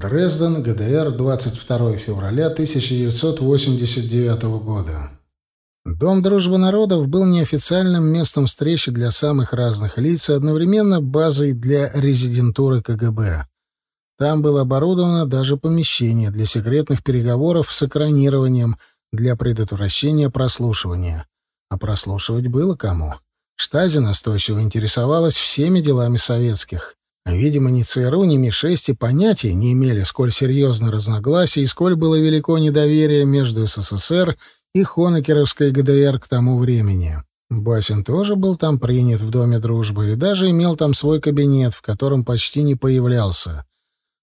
Дрезден, ГДР, 22 февраля 1989 года. Дом дружбы народов был неофициальным местом встречи для самых разных лиц и одновременно базой для резидентуры КГБ. Там было оборудовано даже помещение для секретных переговоров с экранированием для предотвращения прослушивания. А прослушивать было кому. Штази настойчиво интересовалась всеми делами советских. Видимо, ни ЦРУ, ни Ми-6 и понятия не имели, сколь серьезны разногласия и сколь было велико недоверие между СССР и Хонекеровской ГДР к тому времени. Басин тоже был там принят в Доме дружбы и даже имел там свой кабинет, в котором почти не появлялся.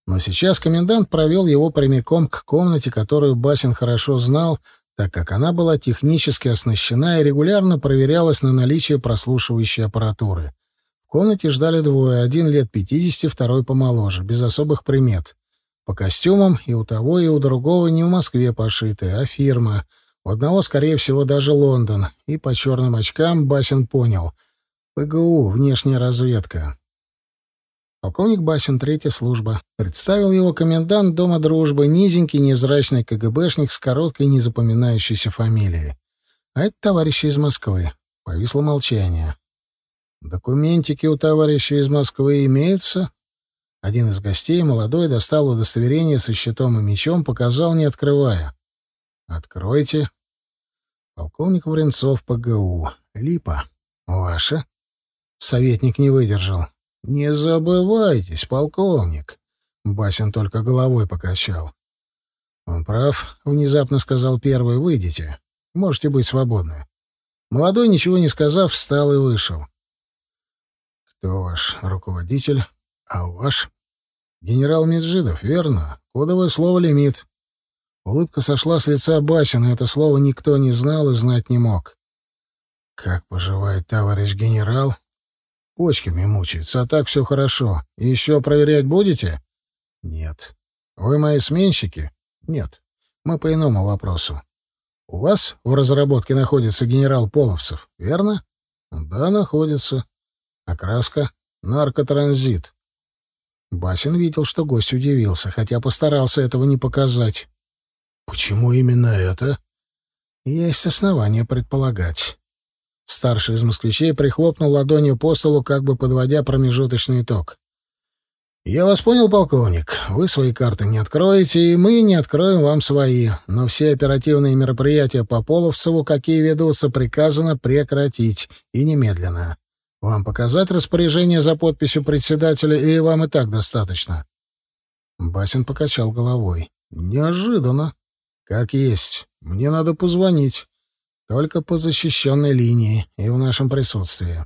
Но сейчас комендант провел его прямиком к комнате, которую Басин хорошо знал, так как она была технически оснащена и регулярно проверялась на наличие прослушивающей аппаратуры комнате ждали двое, один лет пятидесяти, второй помоложе, без особых примет. По костюмам и у того, и у другого не в Москве пошиты, а фирма. У одного, скорее всего, даже Лондон. И по черным очкам Басин понял. ПГУ, внешняя разведка. Полковник Басин, третья служба. Представил его комендант Дома дружбы, низенький, невзрачный КГБшник с короткой, незапоминающейся фамилией. А это товарищи из Москвы. Повисло молчание. «Документики у товарища из Москвы имеются?» Один из гостей, молодой, достал удостоверение со щитом и мечом, показал, не открывая. «Откройте». Полковник Вренцов ПГУ. Липа. Ваша. Советник не выдержал. «Не забывайтесь, полковник». Басин только головой покачал. «Он прав», — внезапно сказал первый. «Выйдите. Можете быть свободны». Молодой, ничего не сказав, встал и вышел. Кто ваш руководитель? А ваш? Генерал Меджидов, верно? Кодовое слово «лимит». Улыбка сошла с лица Басина, это слово никто не знал и знать не мог. «Как поживает товарищ генерал?» «Почками мучается, а так все хорошо. Еще проверять будете?» «Нет». «Вы мои сменщики?» «Нет. Мы по иному вопросу. У вас в разработке находится генерал Половцев, верно?» «Да, находится. Окраска — наркотранзит. Басин видел, что гость удивился, хотя постарался этого не показать. «Почему именно это?» «Есть основания предполагать». Старший из москвичей прихлопнул ладонью по столу, как бы подводя промежуточный итог. «Я вас понял, полковник. Вы свои карты не откроете, и мы не откроем вам свои. Но все оперативные мероприятия по Половцеву, какие ведутся, приказано прекратить. И немедленно. Вам показать распоряжение за подписью председателя, или вам и так достаточно?» Басин покачал головой. «Неожиданно. Как есть. Мне надо позвонить. Только по защищенной линии и в нашем присутствии».